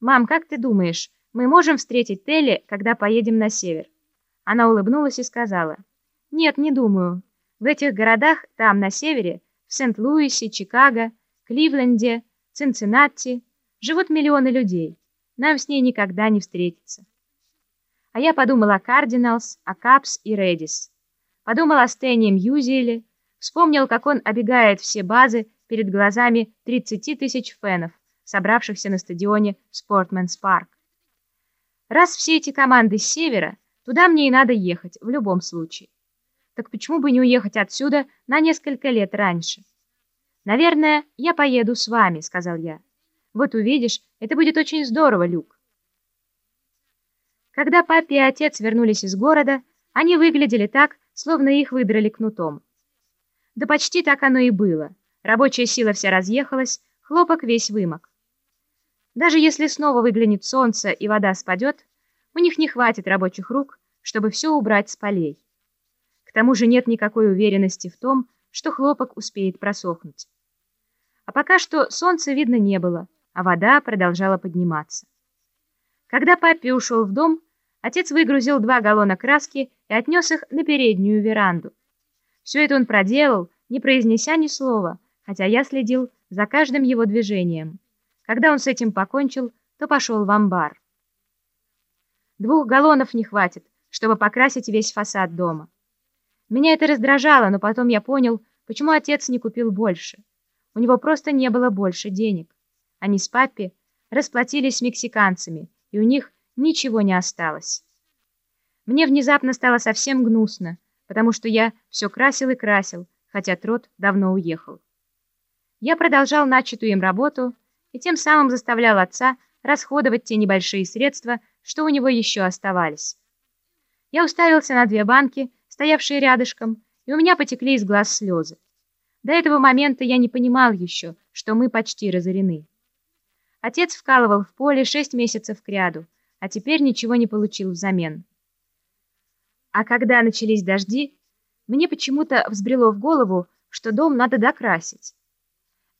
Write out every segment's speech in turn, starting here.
«Мам, как ты думаешь, мы можем встретить Телли, когда поедем на север?» Она улыбнулась и сказала, «Нет, не думаю. В этих городах, там, на севере, в Сент-Луисе, Чикаго, Кливленде, Цинциннати, живут миллионы людей. Нам с ней никогда не встретиться». А я подумала о Кардиналс, о Капс и Редис. Подумал о Стэне Мьюзиэле, вспомнил, как он обегает все базы перед глазами 30 тысяч фенов, собравшихся на стадионе Спортменс Парк. Раз все эти команды с севера, туда мне и надо ехать, в любом случае. Так почему бы не уехать отсюда на несколько лет раньше? «Наверное, я поеду с вами», — сказал я. «Вот увидишь, это будет очень здорово, Люк». Когда папа и отец вернулись из города, они выглядели так, словно их выдрали кнутом. Да почти так оно и было. Рабочая сила вся разъехалась, хлопок весь вымок. Даже если снова выглянет солнце и вода спадет, у них не хватит рабочих рук, чтобы все убрать с полей. К тому же нет никакой уверенности в том, что хлопок успеет просохнуть. А пока что солнца видно не было, а вода продолжала подниматься. Когда папе ушел в дом, отец выгрузил два галлона краски и отнес их на переднюю веранду. Все это он проделал, не произнеся ни слова, хотя я следил за каждым его движением. Когда он с этим покончил, то пошел в амбар. Двух галлонов не хватит, чтобы покрасить весь фасад дома. Меня это раздражало, но потом я понял, почему отец не купил больше. У него просто не было больше денег. Они с папой расплатились с мексиканцами, и у них ничего не осталось. Мне внезапно стало совсем гнусно, потому что я все красил и красил, хотя Трот давно уехал. Я продолжал начатую им работу, и тем самым заставлял отца расходовать те небольшие средства, что у него еще оставались. Я уставился на две банки, стоявшие рядышком, и у меня потекли из глаз слезы. До этого момента я не понимал еще, что мы почти разорены. Отец вкалывал в поле шесть месяцев кряду, а теперь ничего не получил взамен. А когда начались дожди, мне почему-то взбрело в голову, что дом надо докрасить.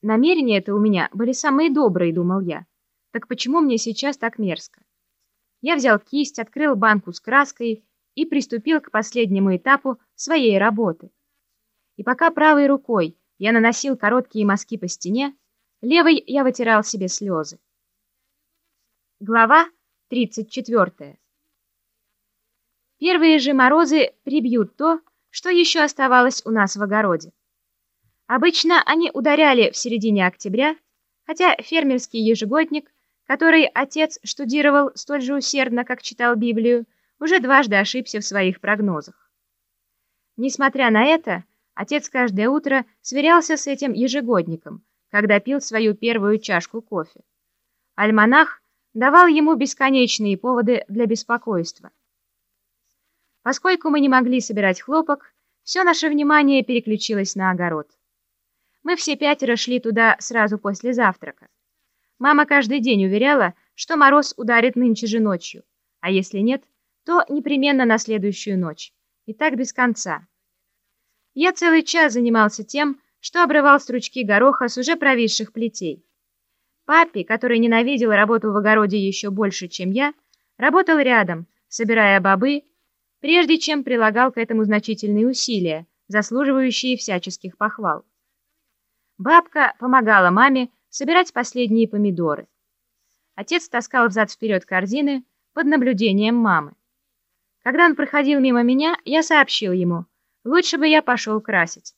Намерения это у меня были самые добрые, думал я. Так почему мне сейчас так мерзко? Я взял кисть, открыл банку с краской и приступил к последнему этапу своей работы. И пока правой рукой я наносил короткие мазки по стене, левой я вытирал себе слезы. Глава 34. Первые же морозы прибьют то, что еще оставалось у нас в огороде. Обычно они ударяли в середине октября, хотя фермерский ежегодник, который отец штудировал столь же усердно, как читал Библию, уже дважды ошибся в своих прогнозах. Несмотря на это, отец каждое утро сверялся с этим ежегодником, когда пил свою первую чашку кофе. Альманах давал ему бесконечные поводы для беспокойства. Поскольку мы не могли собирать хлопок, все наше внимание переключилось на огород. Мы все пятеро шли туда сразу после завтрака. Мама каждый день уверяла, что мороз ударит нынче же ночью, а если нет, то непременно на следующую ночь. И так без конца. Я целый час занимался тем, что обрывал стручки гороха с уже провисших плетей. Папе, который ненавидел работу в огороде еще больше, чем я, работал рядом, собирая бобы, прежде чем прилагал к этому значительные усилия, заслуживающие всяческих похвал. Бабка помогала маме собирать последние помидоры. Отец таскал взад-вперед корзины под наблюдением мамы. Когда он проходил мимо меня, я сообщил ему, лучше бы я пошел красить.